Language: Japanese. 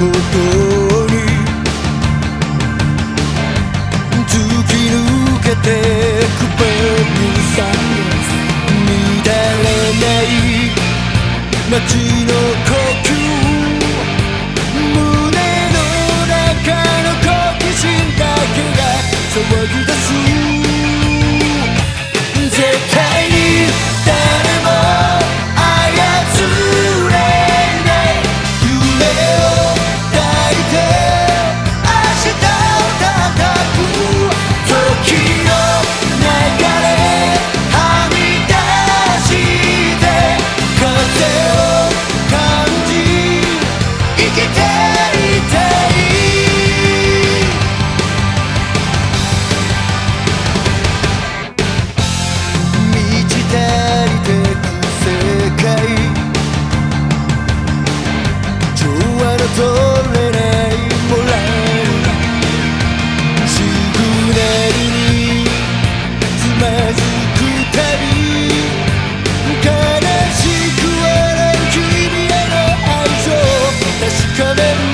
ことに突き抜けてくべくさ乱れない街の声時雨に躓くたび悲しく笑う君への愛情確かめる